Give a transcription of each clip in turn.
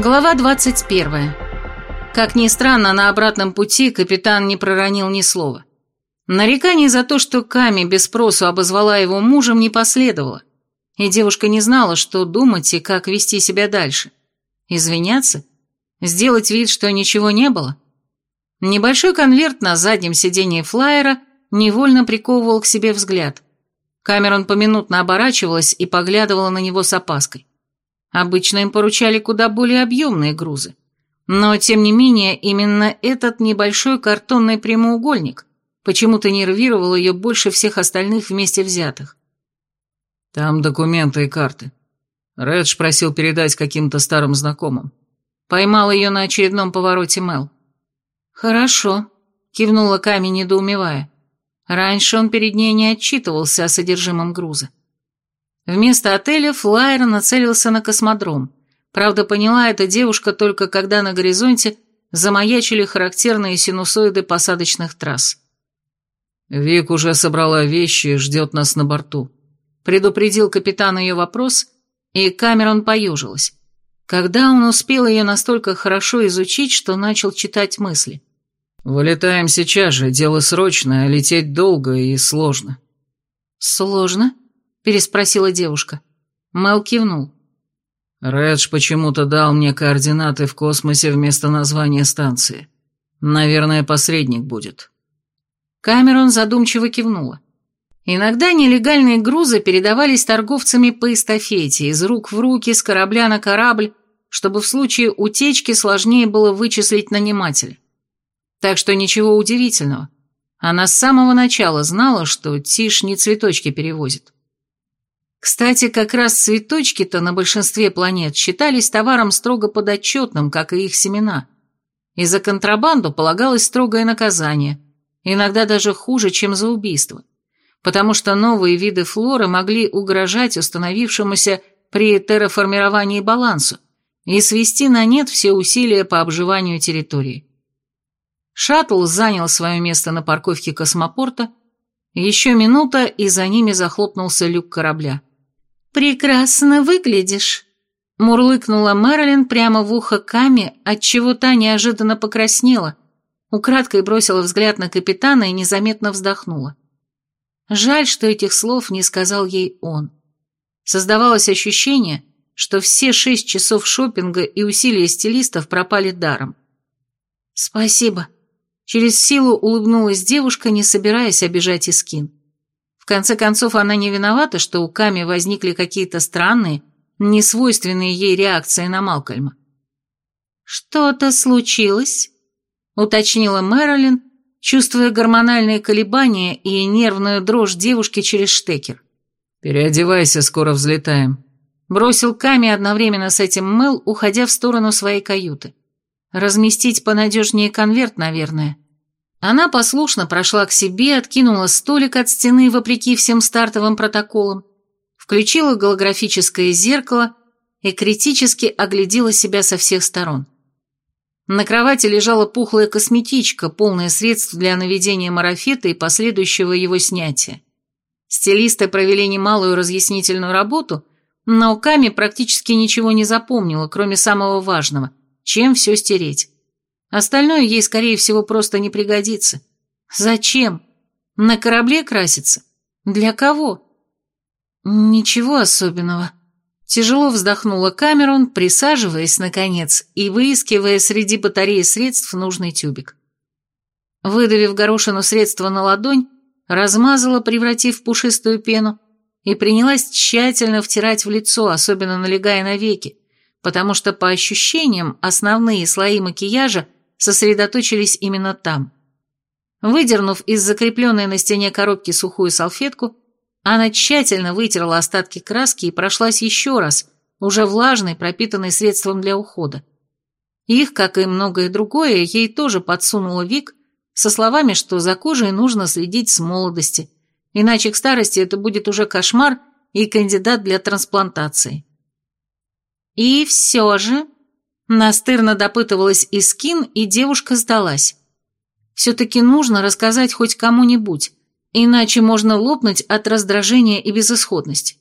Глава 21. Как ни странно, на обратном пути капитан не проронил ни слова. Нареканий за то, что Ками без спросу обозвала его мужем, не последовало, и девушка не знала, что думать и как вести себя дальше. Извиняться? Сделать вид, что ничего не было? Небольшой конверт на заднем сидении флайера невольно приковывал к себе взгляд. Камерон поминутно оборачивалась и поглядывала на него с опаской. Обычно им поручали куда более объемные грузы. Но, тем не менее, именно этот небольшой картонный прямоугольник почему-то нервировал ее больше всех остальных вместе взятых. «Там документы и карты. Редж просил передать каким-то старым знакомым». Поймал ее на очередном повороте Мел. «Хорошо», — кивнула Ками, недоумевая. Раньше он перед ней не отчитывался о содержимом груза. Вместо отеля флайер нацелился на космодром. Правда, поняла эта девушка только когда на горизонте замаячили характерные синусоиды посадочных трасс. «Вик уже собрала вещи и ждет нас на борту», — предупредил капитан ее вопрос, и Камерон поежилась. Когда он успел ее настолько хорошо изучить, что начал читать мысли? «Вылетаем сейчас же, дело срочное, лететь долго и сложно». «Сложно?» Переспросила девушка. Мэл кивнул. Редж почему-то дал мне координаты в космосе вместо названия станции. Наверное, посредник будет. Камерон задумчиво кивнула. Иногда нелегальные грузы передавались торговцами по эстафете, из рук в руки, с корабля на корабль, чтобы в случае утечки сложнее было вычислить нанимателя. Так что ничего удивительного. Она с самого начала знала, что Тиш не цветочки перевозит. Кстати, как раз цветочки-то на большинстве планет считались товаром строго подотчетным, как и их семена. И за контрабанду полагалось строгое наказание, иногда даже хуже, чем за убийство, потому что новые виды флоры могли угрожать установившемуся при терраформировании балансу и свести на нет все усилия по обживанию территории. Шаттл занял свое место на парковке космопорта, еще минута, и за ними захлопнулся люк корабля. «Прекрасно выглядишь», — мурлыкнула Мэрилин прямо в ухо Ками, отчего та неожиданно покраснела, украдкой бросила взгляд на капитана и незаметно вздохнула. Жаль, что этих слов не сказал ей он. Создавалось ощущение, что все шесть часов шопинга и усилия стилистов пропали даром. «Спасибо», — через силу улыбнулась девушка, не собираясь обижать Искин конце концов, она не виновата, что у Ками возникли какие-то странные, несвойственные ей реакции на Малкольма. «Что-то случилось?» — уточнила Мэрилин, чувствуя гормональные колебания и нервную дрожь девушки через штекер. «Переодевайся, скоро взлетаем», — бросил Ками одновременно с этим Мэл, уходя в сторону своей каюты. «Разместить понадежнее конверт, наверное». Она послушно прошла к себе, откинула столик от стены вопреки всем стартовым протоколам, включила голографическое зеркало и критически оглядела себя со всех сторон. На кровати лежала пухлая косметичка, полная средств для наведения марафета и последующего его снятия. Стилисты провели немалую разъяснительную работу, но Ками практически ничего не запомнила, кроме самого важного – чем все стереть. Остальное ей, скорее всего, просто не пригодится. Зачем? На корабле краситься? Для кого? Ничего особенного. Тяжело вздохнула Камерон, присаживаясь, наконец, и выискивая среди батареи средств нужный тюбик. Выдавив горошину средства на ладонь, размазала, превратив в пушистую пену, и принялась тщательно втирать в лицо, особенно налегая на веки, потому что, по ощущениям, основные слои макияжа – сосредоточились именно там. Выдернув из закрепленной на стене коробки сухую салфетку, она тщательно вытерла остатки краски и прошлась еще раз, уже влажной, пропитанной средством для ухода. Их, как и многое другое, ей тоже подсунула Вик со словами, что за кожей нужно следить с молодости, иначе к старости это будет уже кошмар и кандидат для трансплантации. И все же Настырно допытывалась Искин, и девушка сдалась. Все-таки нужно рассказать хоть кому-нибудь, иначе можно лопнуть от раздражения и безысходности.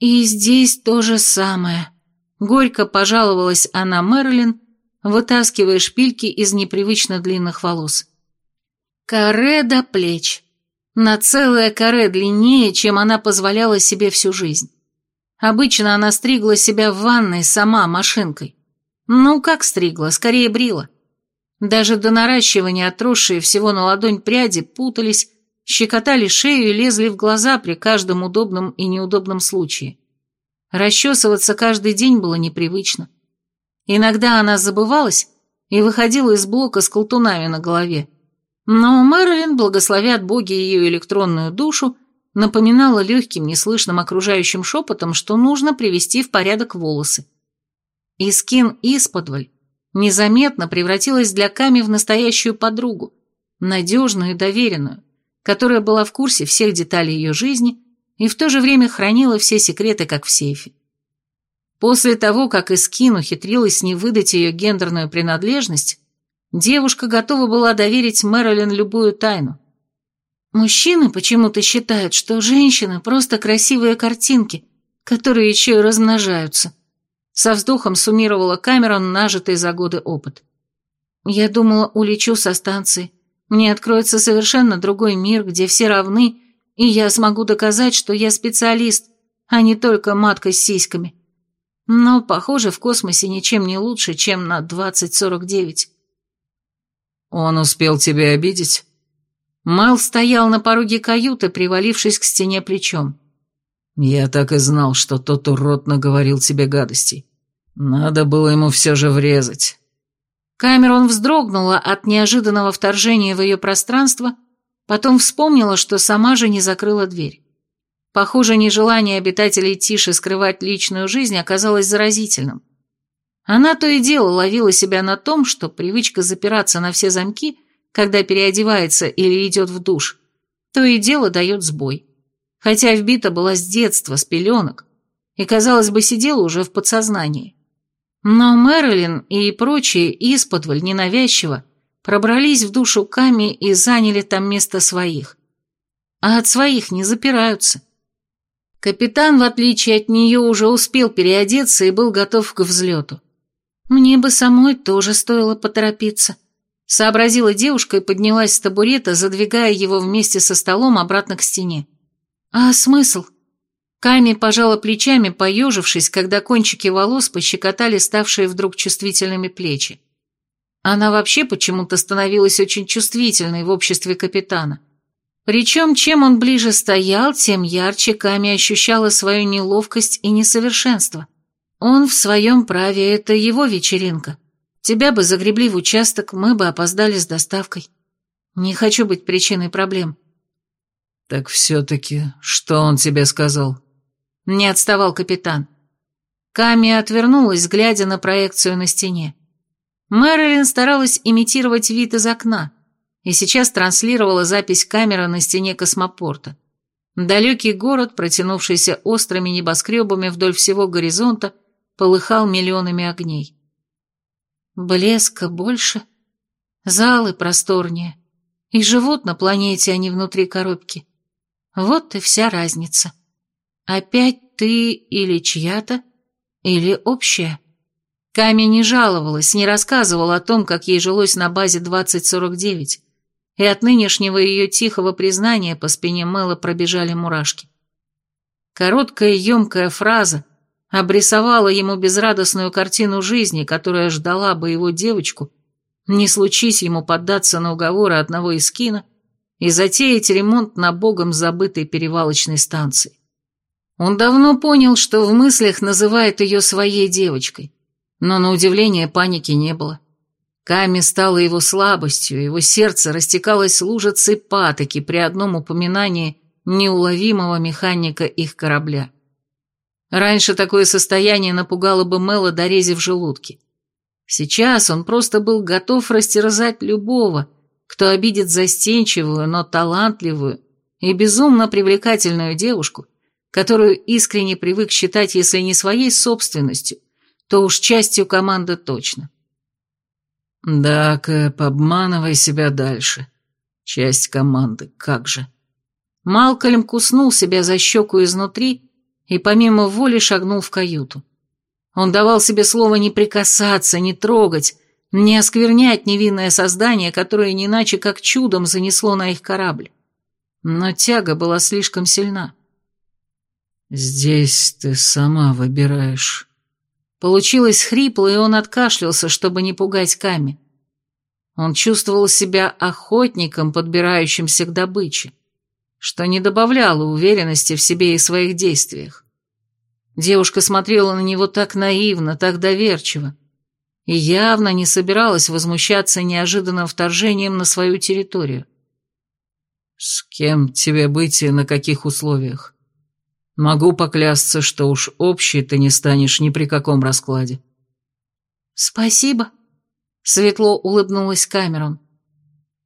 «И здесь то же самое», — Горько пожаловалась она Мэрилин, вытаскивая шпильки из непривычно длинных волос. Каре до плеч. На целое каре длиннее, чем она позволяла себе всю жизнь. Обычно она стригла себя в ванной сама, машинкой. Ну, как стригла, скорее брила. Даже до наращивания отросшие всего на ладонь пряди путались, щекотали шею и лезли в глаза при каждом удобном и неудобном случае. Расчесываться каждый день было непривычно. Иногда она забывалась и выходила из блока с колтунами на голове. Но Мэрилин, благословят боги ее электронную душу, напоминала легким, неслышным окружающим шепотом, что нужно привести в порядок волосы. И скин исподволь незаметно превратилась для Ками в настоящую подругу, надежную и доверенную, которая была в курсе всех деталей ее жизни и в то же время хранила все секреты, как в сейфе. После того, как Искин ухитрилась не выдать ее гендерную принадлежность, девушка готова была доверить Мэрилин любую тайну. Мужчины почему-то считают, что женщины просто красивые картинки, которые еще и размножаются. Со вздохом суммировала Камерон нажитый за годы опыт. Я думала, улечу со станции. Мне откроется совершенно другой мир, где все равны и я смогу доказать, что я специалист, а не только матка с сиськами. Но, похоже, в космосе ничем не лучше, чем на 2049. Он успел тебя обидеть? Мэл стоял на пороге каюты, привалившись к стене плечом. Я так и знал, что тот урод наговорил тебе гадостей. Надо было ему все же врезать. Камерон вздрогнула от неожиданного вторжения в ее пространство Потом вспомнила, что сама же не закрыла дверь. Похоже, нежелание обитателей Тиши скрывать личную жизнь оказалось заразительным. Она то и дело ловила себя на том, что привычка запираться на все замки, когда переодевается или идет в душ, то и дело дает сбой. Хотя вбита была с детства, с пеленок, и, казалось бы, сидела уже в подсознании. Но Мэрилин и прочие исподволь ненавязчиво пробрались в душу Ками и заняли там место своих. А от своих не запираются. Капитан, в отличие от нее, уже успел переодеться и был готов к взлету. Мне бы самой тоже стоило поторопиться. Сообразила девушка и поднялась с табурета, задвигая его вместе со столом обратно к стене. А смысл? Ками пожала плечами, поежившись, когда кончики волос пощекотали ставшие вдруг чувствительными плечи. Она вообще почему-то становилась очень чувствительной в обществе капитана. Причем, чем он ближе стоял, тем ярче Ками ощущала свою неловкость и несовершенство. Он в своем праве, это его вечеринка. Тебя бы загребли в участок, мы бы опоздали с доставкой. Не хочу быть причиной проблем. Так все-таки, что он тебе сказал? Не отставал капитан. Ками отвернулась, глядя на проекцию на стене. Мэрилин старалась имитировать вид из окна и сейчас транслировала запись камеры на стене космопорта. Далекий город, протянувшийся острыми небоскребами вдоль всего горизонта, полыхал миллионами огней. Блеска больше, залы просторнее, и живут на планете, а не внутри коробки. Вот и вся разница. Опять ты или чья-то, или общая. Ками не жаловалась, не рассказывала о том, как ей жилось на базе 2049, и от нынешнего ее тихого признания по спине Мэла пробежали мурашки. Короткая емкая фраза обрисовала ему безрадостную картину жизни, которая ждала бы его девочку, не случись ему поддаться на уговоры одного из кино и затеять ремонт на богом забытой перевалочной станции. Он давно понял, что в мыслях называет ее своей девочкой, но на удивление паники не было. Ками стала его слабостью, его сердце растекалось лужицей патоки при одном упоминании неуловимого механика их корабля. Раньше такое состояние напугало бы Мэла до рези в желудке. Сейчас он просто был готов растерзать любого, кто обидит застенчивую, но талантливую и безумно привлекательную девушку, которую искренне привык считать, если не своей собственностью, то уж частью команды точно. Да, Кэп, обманывай себя дальше. Часть команды, как же. Малкольм куснул себя за щеку изнутри и помимо воли шагнул в каюту. Он давал себе слово не прикасаться, не трогать, не осквернять невинное создание, которое не иначе как чудом занесло на их корабль. Но тяга была слишком сильна. «Здесь ты сама выбираешь». Получилось хрипло, и он откашлялся, чтобы не пугать Ками. Он чувствовал себя охотником, подбирающимся к добыче, что не добавляло уверенности в себе и своих действиях. Девушка смотрела на него так наивно, так доверчиво, и явно не собиралась возмущаться неожиданным вторжением на свою территорию. «С кем тебе быть и на каких условиях? Могу поклясться, что уж общий ты не станешь ни при каком раскладе». «Спасибо», — светло улыбнулась Камерон.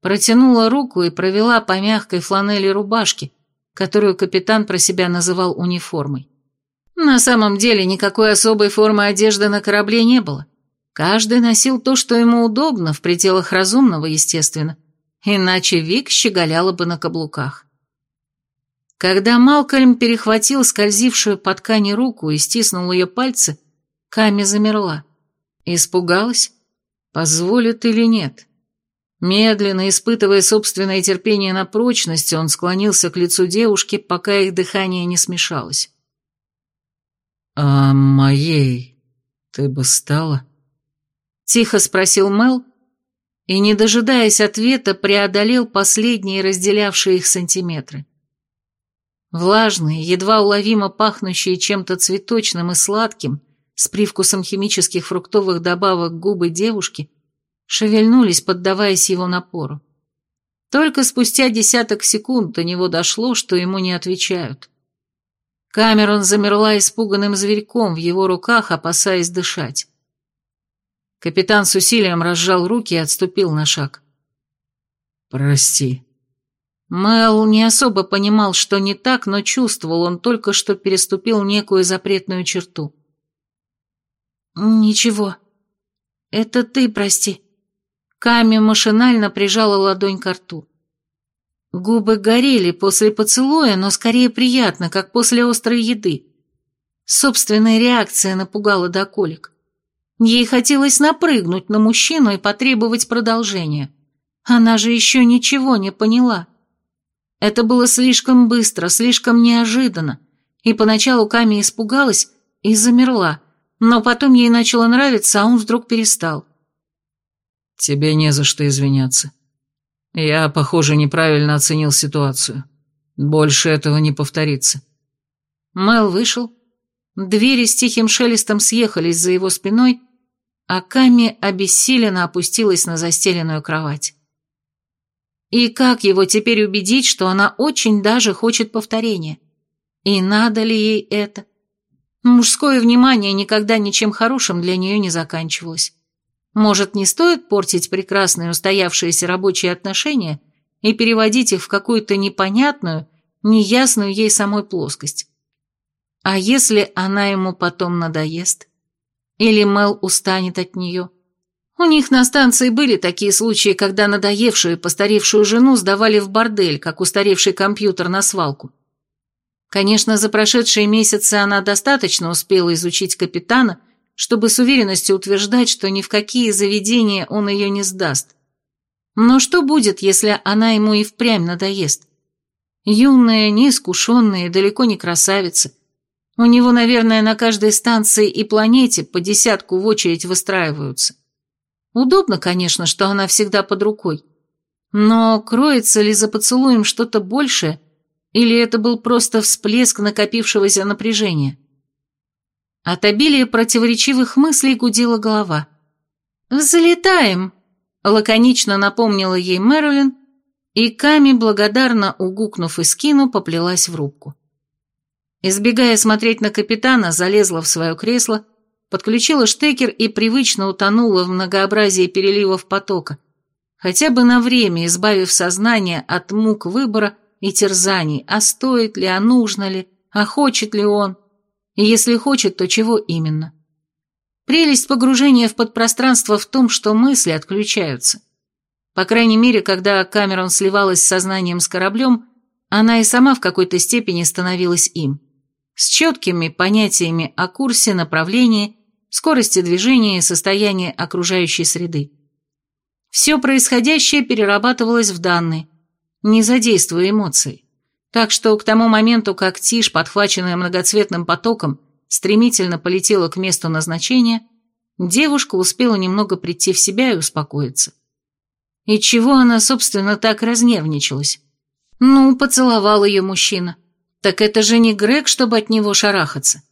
Протянула руку и провела по мягкой фланели рубашки, которую капитан про себя называл униформой. На самом деле никакой особой формы одежды на корабле не было. Каждый носил то, что ему удобно, в пределах разумного, естественно, иначе Вик щеголяла бы на каблуках. Когда Малкольм перехватил скользившую по ткани руку и стиснул ее пальцы, Ками замерла. Испугалась? Позволит или нет? Медленно, испытывая собственное терпение на прочность, он склонился к лицу девушки, пока их дыхание не смешалось. «А моей ты бы стала?» Тихо спросил Мел, и, не дожидаясь ответа, преодолел последние разделявшие их сантиметры. Влажные, едва уловимо пахнущие чем-то цветочным и сладким, с привкусом химических фруктовых добавок губы девушки, шевельнулись, поддаваясь его напору. Только спустя десяток секунд до него дошло, что ему не отвечают. Камерон замерла испуганным зверьком в его руках, опасаясь дышать. Капитан с усилием разжал руки и отступил на шаг. «Прости». Мэл не особо понимал, что не так, но чувствовал, он только что переступил некую запретную черту. «Ничего. Это ты прости». Ками машинально прижала ладонь к рту. Губы горели после поцелуя, но скорее приятно, как после острой еды. Собственная реакция напугала до колик. Ей хотелось напрыгнуть на мужчину и потребовать продолжения. Она же еще ничего не поняла. Это было слишком быстро, слишком неожиданно, и поначалу Ками испугалась и замерла, но потом ей начало нравиться, а он вдруг перестал. «Тебе не за что извиняться», я, похоже, неправильно оценил ситуацию. Больше этого не повторится. Мэл вышел. Двери с тихим шелестом съехались за его спиной, а Ками обессиленно опустилась на застеленную кровать. И как его теперь убедить, что она очень даже хочет повторения? И надо ли ей это? Мужское внимание никогда ничем хорошим для нее не заканчивалось. Может, не стоит портить прекрасные устоявшиеся рабочие отношения и переводить их в какую-то непонятную, неясную ей самой плоскость? А если она ему потом надоест? Или Мел устанет от нее? У них на станции были такие случаи, когда надоевшую и постаревшую жену сдавали в бордель, как устаревший компьютер на свалку. Конечно, за прошедшие месяцы она достаточно успела изучить капитана – чтобы с уверенностью утверждать, что ни в какие заведения он ее не сдаст. Но что будет, если она ему и впрямь надоест? Юная, неискушенная, далеко не красавица. У него, наверное, на каждой станции и планете по десятку в очередь выстраиваются. Удобно, конечно, что она всегда под рукой. Но кроется ли за поцелуем что-то большее, или это был просто всплеск накопившегося напряжения? От обилия противоречивых мыслей гудела голова. «Взлетаем!» — лаконично напомнила ей Мэрилин, и Ками, благодарно угукнув и скину, поплелась в рубку. Избегая смотреть на капитана, залезла в свое кресло, подключила штекер и привычно утонула в многообразии переливов потока, хотя бы на время избавив сознание от мук выбора и терзаний, а стоит ли, а нужно ли, а хочет ли он. И если хочет, то чего именно? Прелесть погружения в подпространство в том, что мысли отключаются. По крайней мере, когда Камерон сливалась с сознанием с кораблем, она и сама в какой-то степени становилась им. С четкими понятиями о курсе, направлении скорости движения и состояния окружающей среды. Все происходящее перерабатывалось в данные, не задействуя эмоции. Так что к тому моменту, как тишь, подхваченная многоцветным потоком, стремительно полетела к месту назначения, девушка успела немного прийти в себя и успокоиться. И чего она, собственно, так разнервничалась? Ну, поцеловал ее мужчина. Так это же не Грег, чтобы от него шарахаться.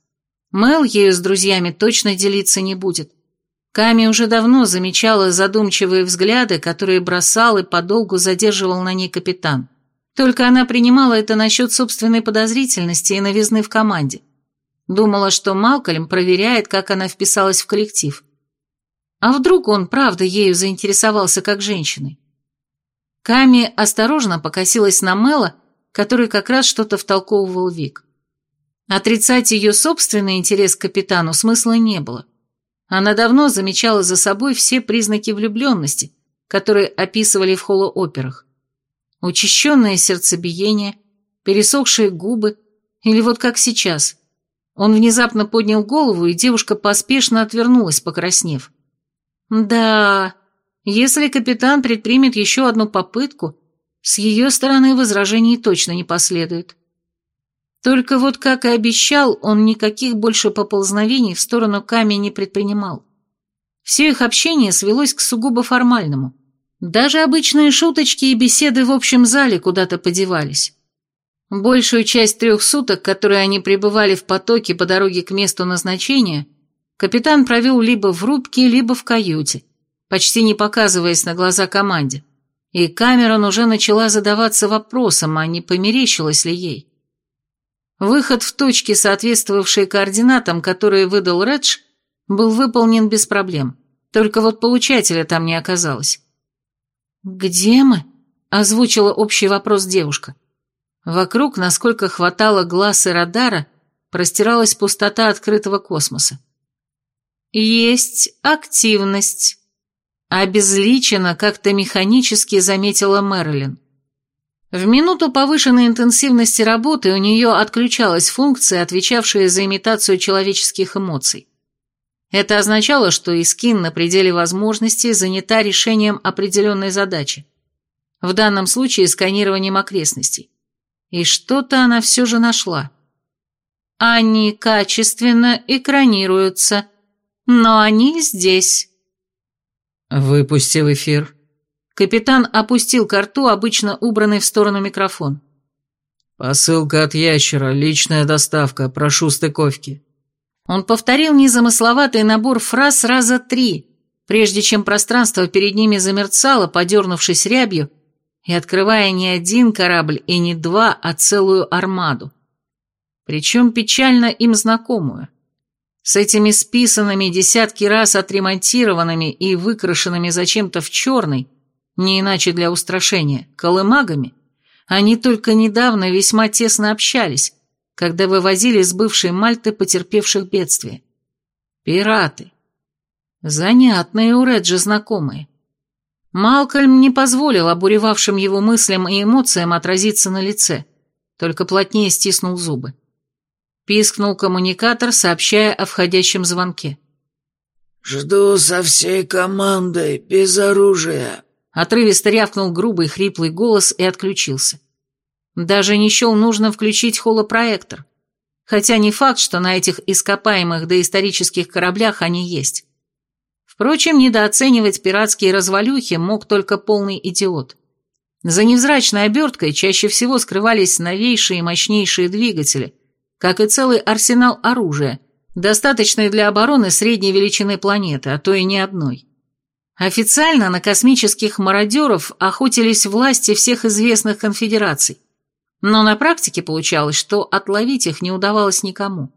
Мэл ею с друзьями точно делиться не будет. Ками уже давно замечала задумчивые взгляды, которые бросал и подолгу задерживал на ней капитан. Только она принимала это насчет собственной подозрительности и новизны в команде. Думала, что Малкольм проверяет, как она вписалась в коллектив. А вдруг он правда ею заинтересовался как женщиной? Ками осторожно покосилась на Мэла, который как раз что-то втолковывал Вик. Отрицать ее собственный интерес к капитану смысла не было. Она давно замечала за собой все признаки влюбленности, которые описывали в холлооперах. Учащенное сердцебиение, пересохшие губы, или вот как сейчас. Он внезапно поднял голову, и девушка поспешно отвернулась, покраснев. Да, если капитан предпримет еще одну попытку, с ее стороны возражений точно не последует. Только вот, как и обещал, он никаких больше поползновений в сторону Ками не предпринимал. Все их общение свелось к сугубо формальному. Даже обычные шуточки и беседы в общем зале куда-то подевались. Большую часть трех суток, которые они пребывали в потоке по дороге к месту назначения, капитан провел либо в рубке, либо в каюте, почти не показываясь на глаза команде. И Камерон уже начала задаваться вопросом, а не померещилось ли ей. Выход в точки, соответствовавшие координатам, которые выдал Редж, был выполнен без проблем. Только вот получателя там не оказалось. «Где мы?» – озвучила общий вопрос девушка. Вокруг, насколько хватало глаз и радара, простиралась пустота открытого космоса. «Есть активность», – обезличенно как-то механически заметила Мэрилин. В минуту повышенной интенсивности работы у нее отключалась функция, отвечавшая за имитацию человеческих эмоций. Это означало, что Искин на пределе возможностей занята решением определенной задачи. В данном случае сканированием окрестностей. И что-то она все же нашла. Они качественно экранируются, но они здесь. Выпусти в эфир. Капитан опустил к рту обычно убранный в сторону микрофон. «Посылка от ящера, личная доставка, прошу стыковки». Он повторил незамысловатый набор фраз раза три, прежде чем пространство перед ними замерцало, подернувшись рябью, и открывая не один корабль и не два, а целую армаду. Причем печально им знакомую. С этими списанными десятки раз отремонтированными и выкрашенными зачем-то в черный, не иначе для устрашения, колымагами, они только недавно весьма тесно общались, когда вывозили с бывшей Мальты потерпевших бедствие. Пираты. Занятные у Реджи знакомые. Малкольм не позволил обуревавшим его мыслям и эмоциям отразиться на лице, только плотнее стиснул зубы. Пискнул коммуникатор, сообщая о входящем звонке. «Жду со всей командой, без оружия», Отрывисто рявкнул грубый хриплый голос и отключился. Даже не счел нужно включить холопроектор. Хотя не факт, что на этих ископаемых доисторических кораблях они есть. Впрочем, недооценивать пиратские развалюхи мог только полный идиот. За невзрачной оберткой чаще всего скрывались новейшие и мощнейшие двигатели, как и целый арсенал оружия, достаточный для обороны средней величины планеты, а то и не одной. Официально на космических мародеров охотились власти всех известных конфедераций, но на практике получалось, что отловить их не удавалось никому.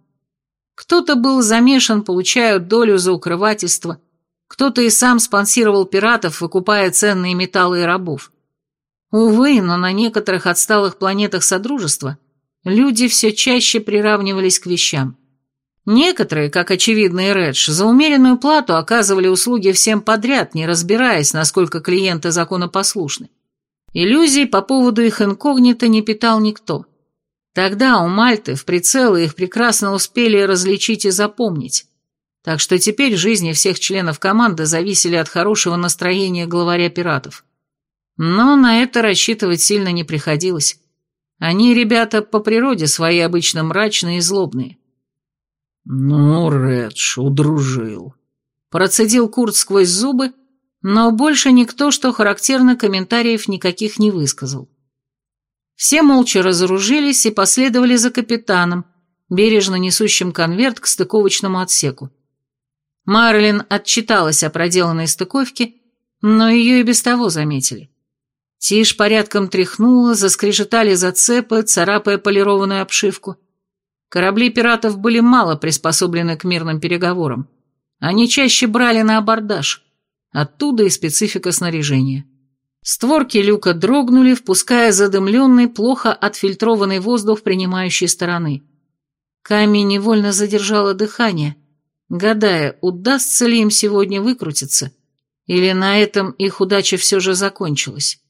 Кто-то был замешан, получая долю за укрывательство, кто-то и сам спонсировал пиратов, выкупая ценные металлы и рабов. Увы, но на некоторых отсталых планетах Содружества люди все чаще приравнивались к вещам. Некоторые, как очевидный Редж, за умеренную плату оказывали услуги всем подряд, не разбираясь, насколько клиенты законопослушны. Иллюзий по поводу их инкогнито не питал никто. Тогда у Мальты в прицелы их прекрасно успели различить и запомнить. Так что теперь жизни всех членов команды зависели от хорошего настроения главаря пиратов. Но на это рассчитывать сильно не приходилось. Они, ребята, по природе свои обычно мрачные и злобные. «Ну, Редж, удружил», — процедил Курт сквозь зубы, но больше никто, что характерно, комментариев никаких не высказал. Все молча разоружились и последовали за капитаном, бережно несущим конверт к стыковочному отсеку. Марлин отчиталась о проделанной стыковке, но ее и без того заметили. Тишь порядком тряхнула, заскрежетали зацепы, царапая полированную обшивку. Корабли пиратов были мало приспособлены к мирным переговорам. Они чаще брали на абордаж. Оттуда и специфика снаряжения. Створки люка дрогнули, впуская задымленный, плохо отфильтрованный воздух принимающей стороны. Камень невольно задержала дыхание, гадая, удастся ли им сегодня выкрутиться, или на этом их удача все же закончилась.